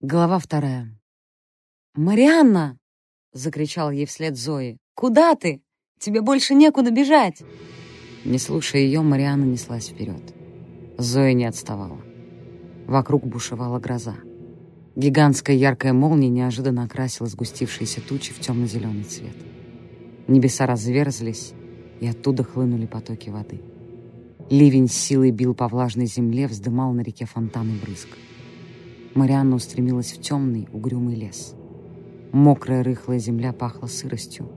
Глава вторая. «Марианна!» — закричал ей вслед Зои. «Куда ты? Тебе больше некуда бежать!» Не слушая ее, Марианна неслась вперед. Зоя не отставала. Вокруг бушевала гроза. Гигантская яркая молния неожиданно окрасила сгустившиеся тучи в темно-зеленый цвет. Небеса разверзлись, и оттуда хлынули потоки воды. Ливень с силой бил по влажной земле, вздымал на реке фонтаны брызг. Марианна устремилась в темный, угрюмый лес. Мокрая рыхлая земля пахла сыростью.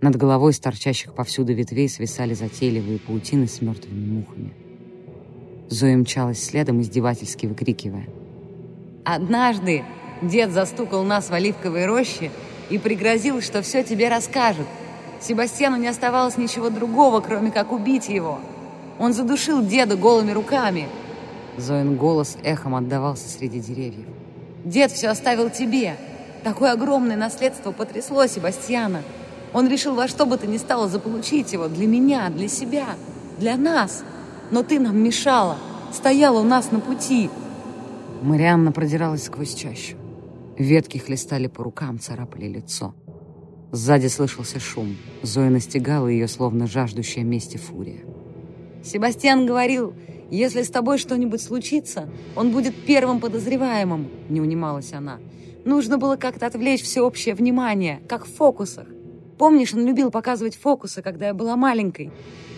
Над головой с торчащих повсюду ветвей свисали затейливые паутины с мертвыми мухами. Зоя мчалась следом, издевательски выкрикивая. «Однажды дед застукал нас в оливковой роще и пригрозил, что все тебе расскажет. Себастьяну не оставалось ничего другого, кроме как убить его. Он задушил деда голыми руками, Зоин голос эхом отдавался среди деревьев. «Дед все оставил тебе. Такое огромное наследство потрясло Себастьяна. Он решил во что бы то ни стало заполучить его для меня, для себя, для нас. Но ты нам мешала, стояла у нас на пути». Марианна продиралась сквозь чащу. Ветки хлестали по рукам, царапали лицо. Сзади слышался шум. Зоя настигала ее, словно жаждущая мести фурия. «Себастьян говорил, если с тобой что-нибудь случится, он будет первым подозреваемым», — не унималась она. «Нужно было как-то отвлечь всеобщее внимание, как в фокусах. Помнишь, он любил показывать фокусы, когда я была маленькой?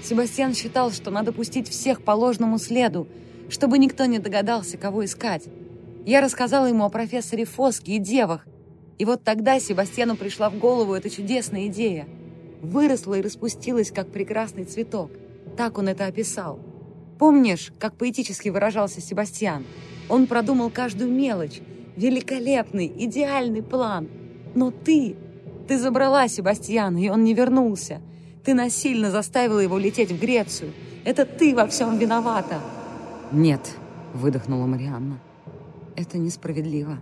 Себастьян считал, что надо пустить всех по ложному следу, чтобы никто не догадался, кого искать. Я рассказала ему о профессоре Фоске и девах, и вот тогда Себастьяну пришла в голову эта чудесная идея. Выросла и распустилась, как прекрасный цветок. Так он это описал. Помнишь, как поэтически выражался Себастьян? Он продумал каждую мелочь. Великолепный, идеальный план. Но ты... Ты забрала Себастьяна, и он не вернулся. Ты насильно заставила его лететь в Грецию. Это ты во всем виновата. Нет, выдохнула Марианна. Это несправедливо.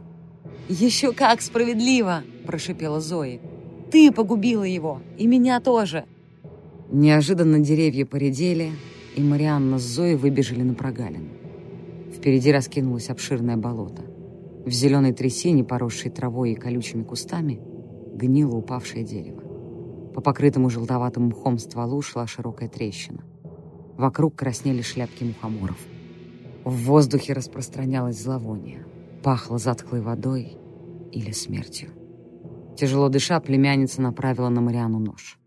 Еще как справедливо, прошипела Зои. Ты погубила его, и меня тоже. Неожиданно деревья поредели, и Марианна с Зоей выбежали на прогалину. Впереди раскинулось обширное болото. В зеленой трясине, поросшей травой и колючими кустами, гнило упавшее дерево. По покрытому желтоватым мхом стволу шла широкая трещина. Вокруг краснели шляпки мухоморов. В воздухе распространялось зловоние. Пахло затхлой водой или смертью. Тяжело дыша, племянница направила на Мариану нож.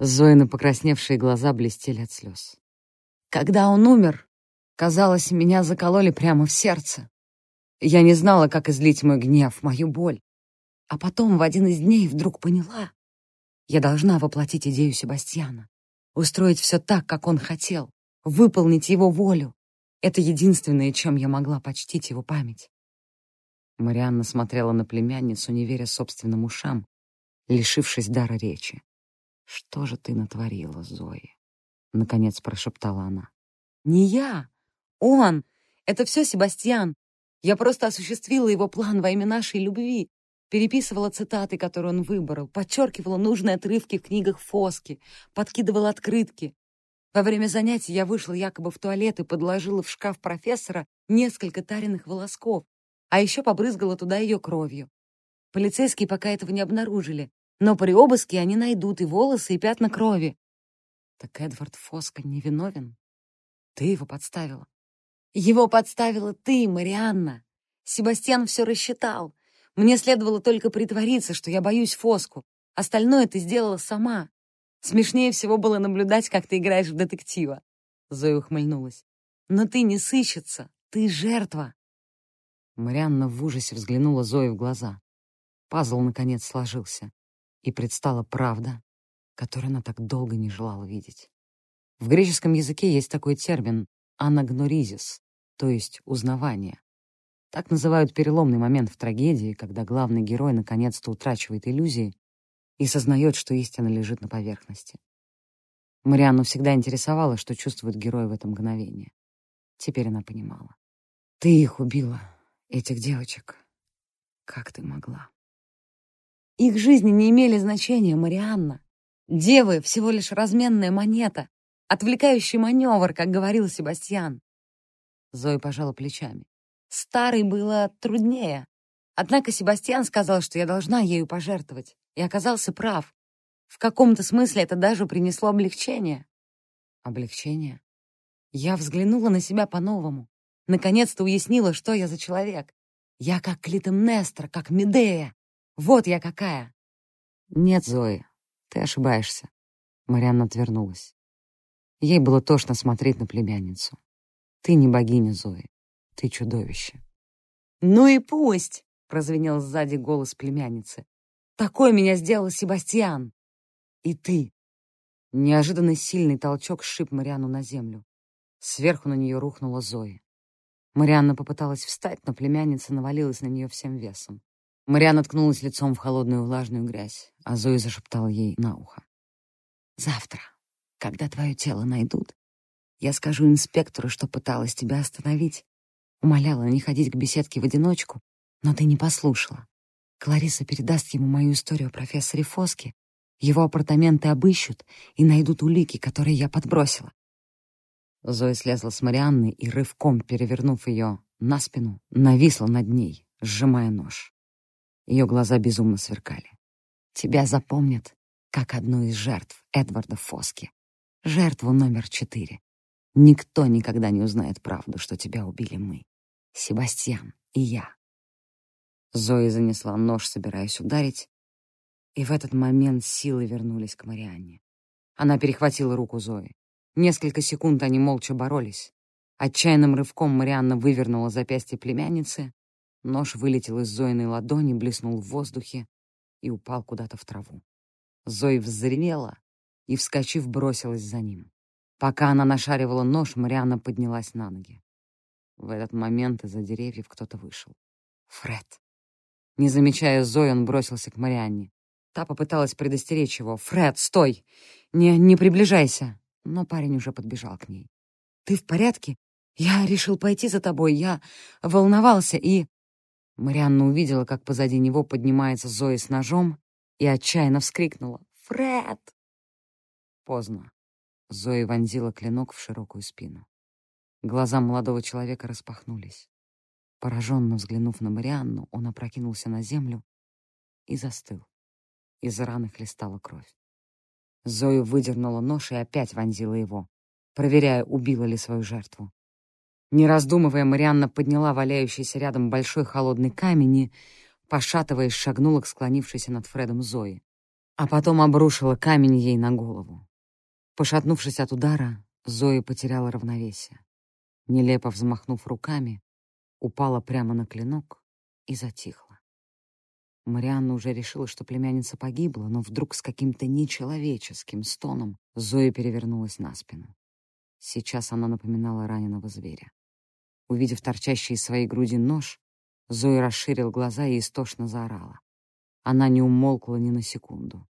Зоины покрасневшие глаза блестели от слез. Когда он умер, казалось, меня закололи прямо в сердце. Я не знала, как излить мой гнев, мою боль. А потом в один из дней вдруг поняла. Я должна воплотить идею Себастьяна. Устроить все так, как он хотел. Выполнить его волю. Это единственное, чем я могла почтить его память. Марианна смотрела на племянницу, не веря собственным ушам, лишившись дара речи. «Что же ты натворила, Зои?» — наконец прошептала она. «Не я! Он! Это все Себастьян! Я просто осуществила его план во имя нашей любви, переписывала цитаты, которые он выбрал, подчеркивала нужные отрывки в книгах Фоски, подкидывала открытки. Во время занятий я вышла якобы в туалет и подложила в шкаф профессора несколько таренных волосков, а еще побрызгала туда ее кровью. Полицейские пока этого не обнаружили, но при обыске они найдут и волосы, и пятна крови. Так Эдвард Фоска невиновен? Ты его подставила. Его подставила ты, Марианна. Себастьян все рассчитал. Мне следовало только притвориться, что я боюсь Фоску. Остальное ты сделала сама. Смешнее всего было наблюдать, как ты играешь в детектива. Зоя ухмыльнулась. Но ты не сыщется, ты жертва. Марианна в ужасе взглянула Зое в глаза. Пазл наконец сложился, и предстала правда, который она так долго не желала видеть. В греческом языке есть такой термин «анагноризис», то есть «узнавание». Так называют переломный момент в трагедии, когда главный герой наконец-то утрачивает иллюзии и сознает, что истина лежит на поверхности. Марианну всегда интересовало, что чувствует герой в это мгновение. Теперь она понимала. «Ты их убила, этих девочек. Как ты могла?» «Их жизни не имели значения, Марианна. Девы — всего лишь разменная монета, отвлекающий маневр, как говорил Себастьян. Зоя пожала плечами. Старый было труднее. Однако Себастьян сказал, что я должна ею пожертвовать, и оказался прав. В каком-то смысле это даже принесло облегчение. Облегчение? Я взглянула на себя по-новому. Наконец-то уяснила, что я за человек. Я как Клитемнестра, как Медея. Вот я какая. Нет, Зои, ты ошибаешься. Марианна отвернулась. Ей было тошно смотреть на племянницу. Ты не богиня, Зои. Ты чудовище. «Ну и пусть!» — прозвенел сзади голос племянницы. «Такой меня сделал Себастьян!» «И ты!» Неожиданно сильный толчок сшиб Марианну на землю. Сверху на нее рухнула Зои. Марианна попыталась встать, но племянница навалилась на нее всем весом. Марианна ткнулась лицом в холодную влажную грязь, а Зои зашептала ей на ухо. «Завтра, когда твое тело найдут, я скажу инспектору, что пыталась тебя остановить, умоляла не ходить к беседке в одиночку, но ты не послушала. Клариса передаст ему мою историю о профессоре Фоске, его апартаменты обыщут и найдут улики, которые я подбросила. Зоя слезла с Марианны и, рывком перевернув ее на спину, нависла над ней, сжимая нож. Ее глаза безумно сверкали. «Тебя запомнят как одну из жертв Эдварда Фоски. Жертву номер четыре. Никто никогда не узнает правду, что тебя убили мы. Себастьян и я». Зоя занесла нож, собираясь ударить, и в этот момент силы вернулись к Марианне. Она перехватила руку Зои. Несколько секунд они молча боролись. Отчаянным рывком Марианна вывернула запястье племянницы. Нож вылетел из Зоиной ладони, блеснул в воздухе и упал куда-то в траву. Зои взревела и, вскочив, бросилась за ним. Пока она нашаривала нож, Марианна поднялась на ноги. В этот момент из-за деревьев кто-то вышел. Фред. Не замечая Зои, он бросился к Марианне. Та попыталась предостеречь его. «Фред, стой! Не, не приближайся!» но парень уже подбежал к ней. «Ты в порядке? Я решил пойти за тобой. Я волновался и...» Марианна увидела, как позади него поднимается Зоя с ножом и отчаянно вскрикнула. «Фред!» Поздно. Зоя вонзила клинок в широкую спину. Глаза молодого человека распахнулись. Пораженно взглянув на Марианну, он опрокинулся на землю и застыл. Из раны хлестала кровь. Зоя выдернула нож и опять вонзила его, проверяя, убила ли свою жертву. Не раздумывая, Марианна подняла валяющийся рядом большой холодный камень и, пошатываясь, шагнула к склонившейся над Фредом Зои. А потом обрушила камень ей на голову. Пошатнувшись от удара, Зоя потеряла равновесие. Нелепо взмахнув руками, упала прямо на клинок и затихла. Марианна уже решила, что племянница погибла, но вдруг с каким-то нечеловеческим стоном Зоя перевернулась на спину. Сейчас она напоминала раненого зверя. Увидев торчащий из своей груди нож, Зоя расширил глаза и истошно заорала. Она не умолкла ни на секунду.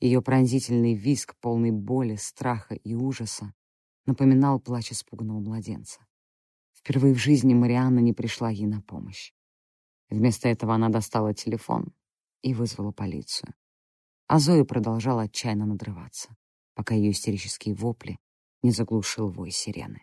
Ее пронзительный визг, полный боли, страха и ужаса, напоминал плач испуганного младенца. Впервые в жизни Марианна не пришла ей на помощь. Вместо этого она достала телефон и вызвала полицию. А Зоя продолжала отчаянно надрываться, пока ее истерические вопли не заглушил вой сирены.